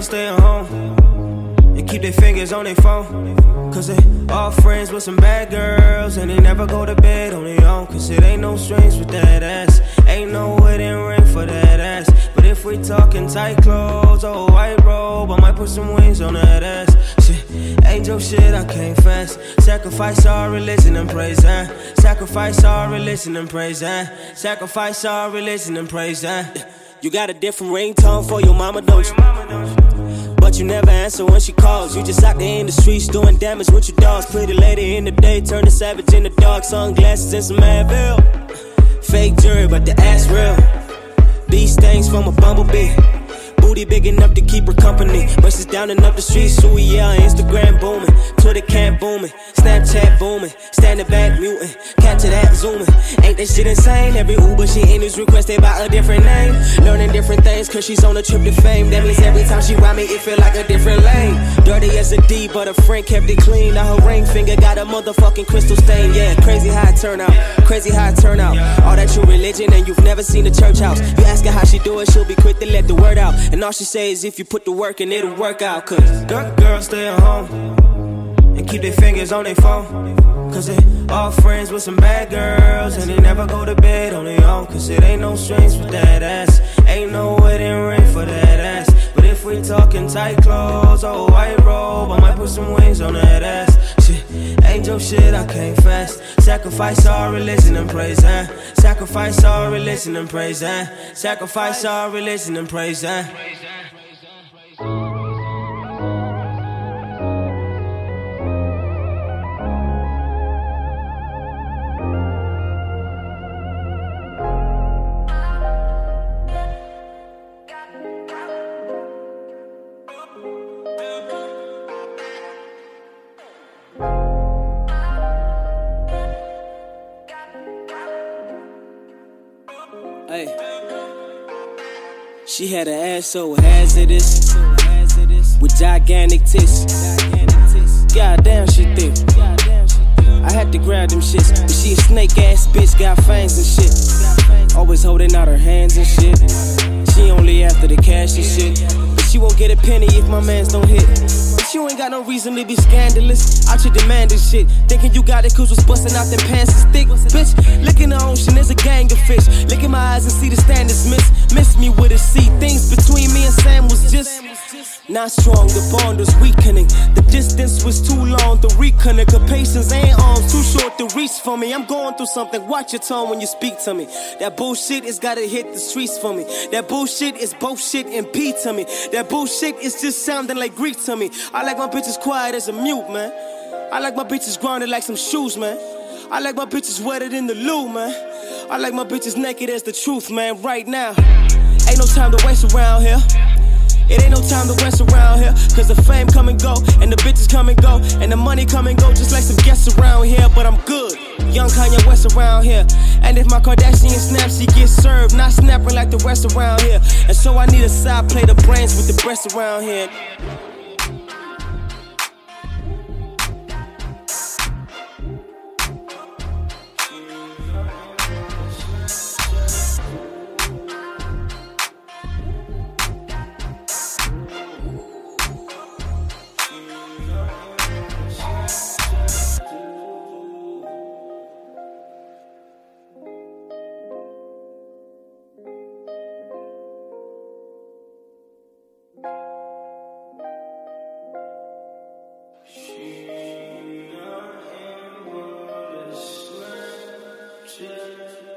Stay at home and keep their fingers on their phone. Cause they all friends with some bad girls and they never go to bed on their own. Cause it ain't no strings with that ass. Ain't no wedding ring for that ass. But if we talking tight clothes or a white robe, I might put some wings on that ass. Shit, angel shit, I can't fast. Sacrifice our religion and praise that. Sacrifice our religion and praise that. Sacrifice our religion and praise that. You got a different ringtone for your mama, don't you? But you never answer when she calls. You just out there in the streets doing damage with your dogs. Pretty lady in the day, turn the savage in the dark. Sunglasses and some Advil. Fake jury, but the from a bumblebee. Booty big enough to keep her company. Versus down and up the street, so yeah, Instagram booming. Twitter can't booming. Snapchat booming. Standing back muting. Capture that zooming. Ain't that shit insane? Every Uber she in is requested by a different name. Learning different things cause she's on a trip to fame. That means every time she ride me, it feel like a different lane. Dirty as a D, but a friend kept it clean. Now her ring finger got a motherfucking crystal stain. Yeah, crazy how it turn out. Crazy how it turn out. All that true religion and you've never seen a church house. You ask her how she do it, she'll be quick to let the word out. And all she say is if you put the work in, it'll work out. Cause good girls stay at home and keep their fingers on their phone. Cause they all friends with some bad girls and they never go to bed on their own. Cause it ain't no strings with that ass. Ain't no wedding ring for that ass. But if we talking tight clothes or a white robe, I might put some wings on that ass. Shit, angel shit, I can't fast. Sacrifice our religion and praise that. Sacrifice our religion and praise that. Sacrifice our religion and praise that. Hey. She had an ass so hazardous with gigantic tits. Goddamn, she thick. I had to grab them shits, but she a snake ass bitch, got fangs and shit. Always holding out her hands and shit. She only after the cash and shit. But she won't get a penny if my mans don't hit. But you ain't got no reason to be scandalous. I Out here demanding shit. Thinking you got it cause was busting out them pants is thick. Bitch, look in the ocean, there's a gang of fish. Look in my eyes and see the standards miss. Miss me with a C. Things between me and Sam was just not strong. The bond was weakening. The distance was too long to reconnect. Her patience ain't arms too short to reach for me. I'm going through something. Watch your tone when you speak to me. That bullshit is gotta hit the streets for me. That bullshit is bullshit and P to me. That bullshit is just sounding like Greek to me. I like my bitches quiet as a mute, man. I like my bitches grounded like some shoes, man. I like my bitches wetter than the loo, man. I like my bitches naked as the truth, man, right now. Ain't no time to waste around here. It ain't no time to waste around here. Cause the fame come and go, and the bitches come and go, and the money come and go, just like some guests around here. But I'm good. Young Kanye West around here. And if my Kardashian snaps, she gets served, not snapping like the rest around here. And so I need a side plate of brains with the breast around here. Hashem.